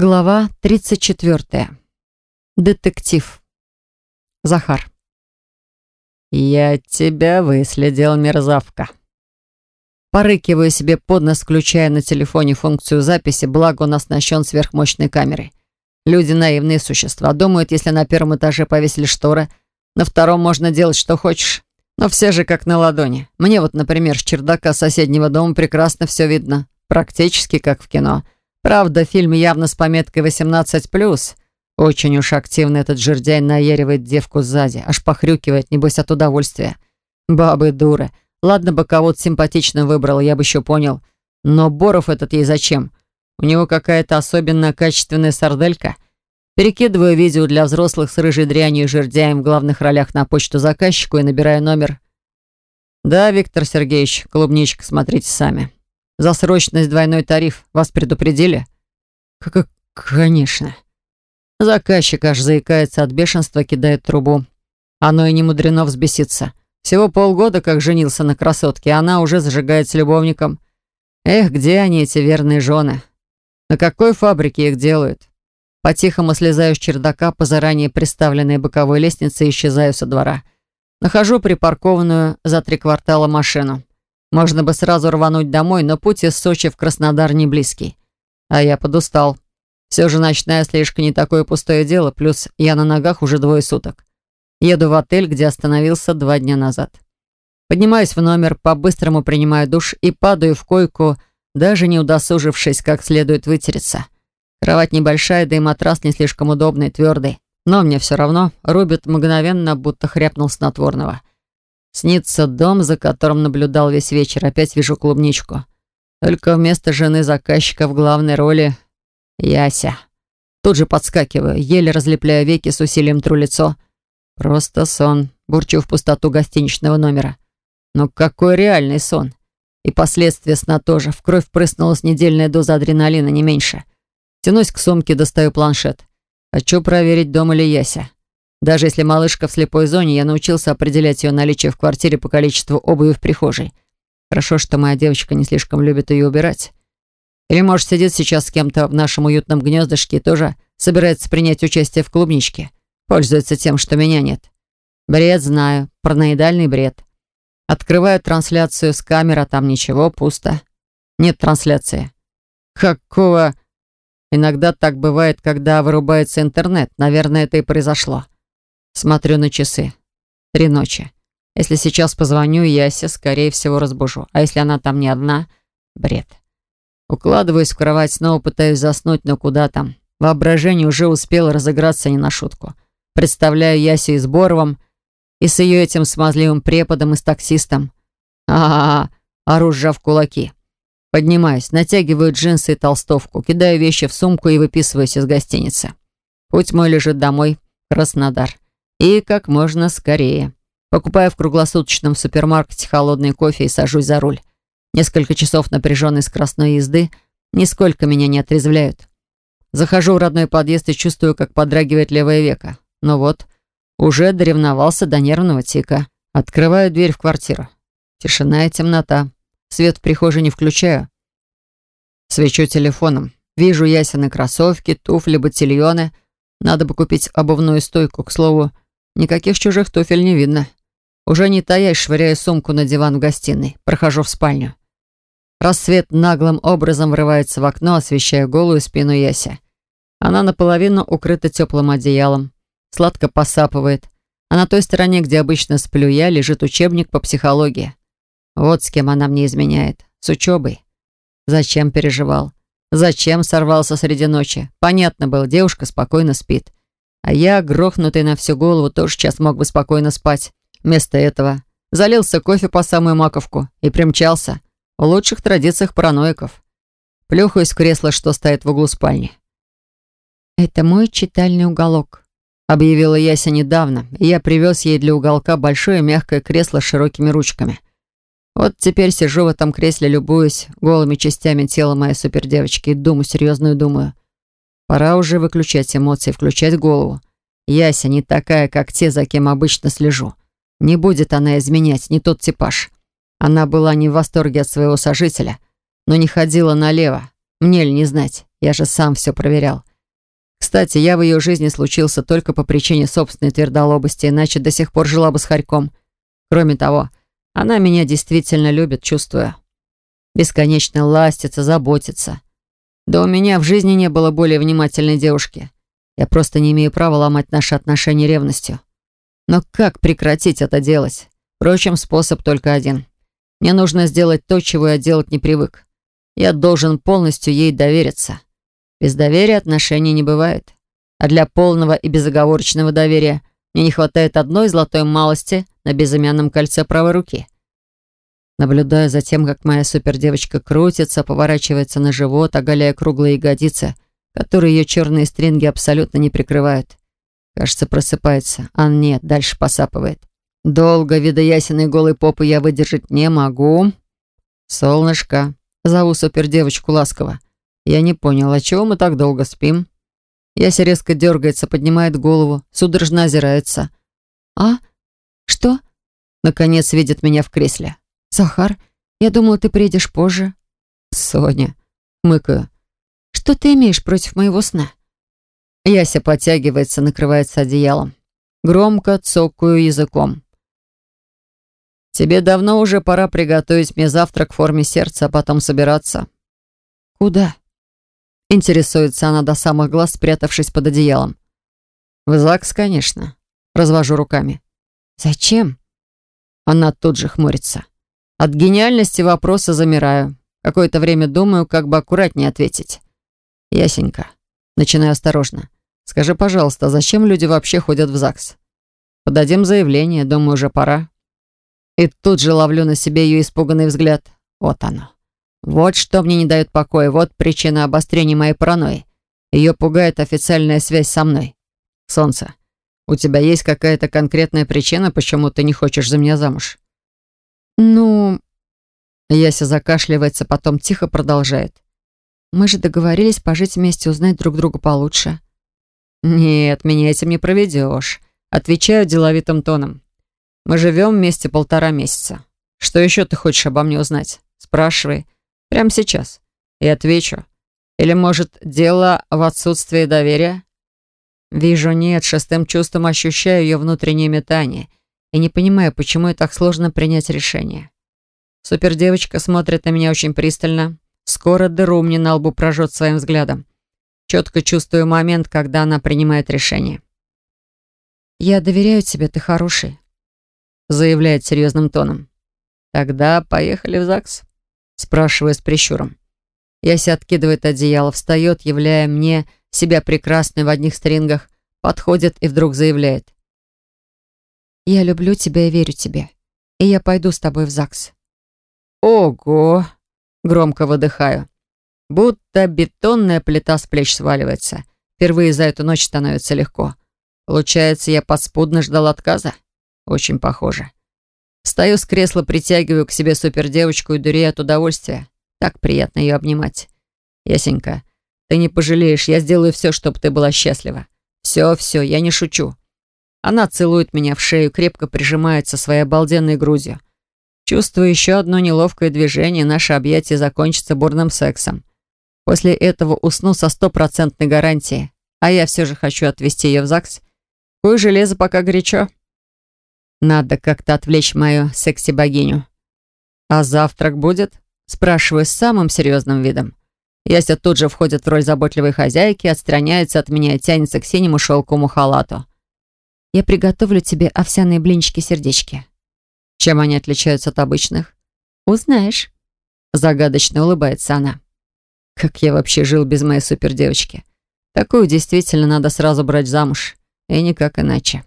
Глава 34. Детектив. Захар. «Я тебя выследил, мерзавка». Порыкиваю себе под нос, включая на телефоне функцию записи, благо он оснащен сверхмощной камерой. Люди наивные существа. Думают, если на первом этаже повесили шторы, на втором можно делать, что хочешь. Но все же как на ладони. Мне вот, например, с чердака соседнего дома прекрасно все видно. Практически как в кино. Правда, фильм явно с пометкой «18+.» Очень уж активно этот жердяй наяривает девку сзади, аж похрюкивает, небось, от удовольствия. Бабы дуры. Ладно бы кого-то симпатично выбрал, я бы еще понял. Но Боров этот ей зачем? У него какая-то особенно качественная сарделька. Перекидываю видео для взрослых с рыжей дрянью и жердяем в главных ролях на почту заказчику и набираю номер. «Да, Виктор Сергеевич, клубничка, смотрите сами». За срочность двойной тариф вас предупредили? Как, конечно. Заказчик аж заикается от бешенства, кидает трубу. Оно и не мудрено взбеситься. Всего полгода, как женился на красотке, она уже зажигает с любовником. Эх, где они, эти верные жены? На какой фабрике их делают? По-тихому слезаю с чердака по заранее приставленной боковой лестнице и исчезаю со двора. Нахожу припаркованную за три квартала машину. Можно бы сразу рвануть домой, но путь из Сочи в Краснодар не близкий. А я подустал. Все же ночная слежка не такое пустое дело, плюс я на ногах уже двое суток. Еду в отель, где остановился два дня назад. Поднимаюсь в номер, по-быстрому принимаю душ и падаю в койку, даже не удосужившись как следует вытереться. Кровать небольшая, да и матрас не слишком удобный, твердый. Но мне все равно рубит мгновенно, будто хряпнул снотворного. Снится дом, за которым наблюдал весь вечер. Опять вижу клубничку. Только вместо жены заказчика в главной роли Яся. Тут же подскакиваю, еле разлепляю веки, с усилием тру лицо. Просто сон. Бурчу в пустоту гостиничного номера. Но какой реальный сон. И последствия сна тоже. В кровь прыснулась недельная доза адреналина, не меньше. Тянусь к сумке, достаю планшет. Хочу проверить, дома ли Яся. Даже если малышка в слепой зоне, я научился определять ее наличие в квартире по количеству обуви в прихожей. Хорошо, что моя девочка не слишком любит ее убирать. Или, может, сидит сейчас с кем-то в нашем уютном гнездышке и тоже собирается принять участие в клубничке. Пользуется тем, что меня нет. Бред знаю, параноидальный бред. Открываю трансляцию с камеры, а там ничего, пусто. Нет трансляции. Какого... Иногда так бывает, когда вырубается интернет. Наверное, это и произошло. Смотрю на часы. Три ночи. Если сейчас позвоню Ясе, скорее всего, разбужу. А если она там не одна? Бред. Укладываюсь в кровать, снова пытаюсь заснуть, но куда там? Воображение уже успело разыграться не на шутку. Представляю Ясю и с Боровым, и с ее этим смазливым преподом и с таксистом. А-а-а, ору, сжав кулаки. Поднимаюсь, натягиваю джинсы и толстовку, кидаю вещи в сумку и выписываюсь из гостиницы. Путь мой лежит домой, Краснодар. И как можно скорее. Покупаю в круглосуточном супермаркете холодный кофе и сажусь за руль. Несколько часов напряженной скоростной езды нисколько меня не отрезвляют. Захожу в родной подъезд и чувствую, как подрагивает левое веко. Но вот, уже доревновался до нервного тика. Открываю дверь в квартиру. Тишина и темнота. Свет в прихожей не включаю. Свечу телефоном. Вижу ясены кроссовки, туфли, ботильоны. Надо бы купить обувную стойку. К слову, Никаких чужих туфель не видно. Уже не таясь, швыряю сумку на диван в гостиной. Прохожу в спальню. Рассвет наглым образом врывается в окно, освещая голую спину Яси. Она наполовину укрыта теплым одеялом. Сладко посапывает. А на той стороне, где обычно сплю я, лежит учебник по психологии. Вот с кем она мне изменяет. С учебой. Зачем переживал? Зачем сорвался среди ночи? Понятно было, девушка спокойно спит. А я, грохнутый на всю голову, тоже сейчас мог бы спокойно спать. Вместо этого залился кофе по самую маковку и примчался. В лучших традициях параноиков. Плюхаюсь в кресло, что стоит в углу спальни. «Это мой читальный уголок», — объявила Яся недавно, и я привез ей для уголка большое мягкое кресло с широкими ручками. Вот теперь сижу в этом кресле, любуюсь голыми частями тела моей супердевочки и думаю, серьезную думаю. Пора уже выключать эмоции, включать голову. Яся не такая, как те, за кем обычно слежу. Не будет она изменять, не тот типаж. Она была не в восторге от своего сожителя, но не ходила налево. Мне ли не знать, я же сам все проверял. Кстати, я в ее жизни случился только по причине собственной твердолобости, иначе до сих пор жила бы с Харьком. Кроме того, она меня действительно любит, чувствую. Бесконечно ластится, заботится. Да у меня в жизни не было более внимательной девушки. Я просто не имею права ломать наши отношения ревностью. Но как прекратить это делать? Впрочем, способ только один. Мне нужно сделать то, чего я делать не привык. Я должен полностью ей довериться. Без доверия отношений не бывает. А для полного и безоговорочного доверия мне не хватает одной золотой малости на безымянном кольце правой руки. Наблюдая за тем, как моя супердевочка крутится, поворачивается на живот, оголяя круглые ягодицы, которые ее черные стринги абсолютно не прикрывают. Кажется, просыпается. А нет, дальше посапывает. Долго, вида ясеной голой попы, я выдержать не могу. Солнышко. Зову супердевочку ласково. Я не понял, а чего мы так долго спим? Яся резко дергается, поднимает голову, судорожно озирается. «А? Что?» Наконец видит меня в кресле. «Захар, я думала, ты приедешь позже». «Соня», мыкаю. «Что ты имеешь против моего сна?» Яся подтягивается, накрывается одеялом. Громко цокаю языком. «Тебе давно уже пора приготовить мне завтрак в форме сердца, а потом собираться». «Куда?» Интересуется она до самых глаз, спрятавшись под одеялом. «В ЗАГС, конечно». Развожу руками. «Зачем?» Она тут же хмурится. От гениальности вопроса замираю. Какое-то время думаю, как бы аккуратнее ответить. «Ясенька». Начинаю осторожно. «Скажи, пожалуйста, а зачем люди вообще ходят в ЗАГС?» «Подадим заявление, думаю, уже пора». И тут же ловлю на себе ее испуганный взгляд. Вот оно. Вот что мне не дает покоя, вот причина обострения моей паранойи. Ее пугает официальная связь со мной. Солнце, у тебя есть какая-то конкретная причина, почему ты не хочешь за меня замуж? Ну... Яся закашливается, потом тихо продолжает. Мы же договорились пожить вместе, узнать друг друга получше. Нет, меня этим не проведешь. Отвечаю деловитым тоном. Мы живем вместе полтора месяца. Что еще ты хочешь обо мне узнать? Спрашивай. Прямо сейчас. И отвечу. Или, может, дело в отсутствии доверия? Вижу, нет, шестым чувством ощущаю ее внутреннее метание и не понимаю, почему ей так сложно принять решение. Супердевочка смотрит на меня очень пристально. Скоро дыру мне на лбу прожжет своим взглядом. Четко чувствую момент, когда она принимает решение. «Я доверяю тебе, ты хороший», — заявляет серьезным тоном. «Тогда поехали в ЗАГС» спрашивая с прищуром. Яся откидывает одеяло, встает, являя мне себя прекрасной в одних стрингах, подходит и вдруг заявляет. «Я люблю тебя и верю тебе, и я пойду с тобой в ЗАГС». «Ого!» — громко выдыхаю. Будто бетонная плита с плеч сваливается. Впервые за эту ночь становится легко. Получается, я подспудно ждал отказа? Очень похоже. Встаю с кресла, притягиваю к себе супердевочку и дурею от удовольствия. Так приятно ее обнимать. Ясенька, ты не пожалеешь, я сделаю все, чтобы ты была счастлива. Все-все, я не шучу. Она целует меня в шею, крепко прижимается своей обалденной грудью. Чувствую еще одно неловкое движение, наше объятие закончится бурным сексом. После этого усну со стопроцентной гарантией. А я все же хочу отвезти ее в ЗАГС. Кое железо пока горячо. Надо как-то отвлечь мою секси-богиню. «А завтрак будет?» Спрашиваю с самым серьезным видом. Яся тут же входит в роль заботливой хозяйки, отстраняется от меня и тянется к синему шелковому халату. «Я приготовлю тебе овсяные блинчики-сердечки». Чем они отличаются от обычных? «Узнаешь». Загадочно улыбается она. Как я вообще жил без моей супердевочки? Такую действительно надо сразу брать замуж. И никак иначе.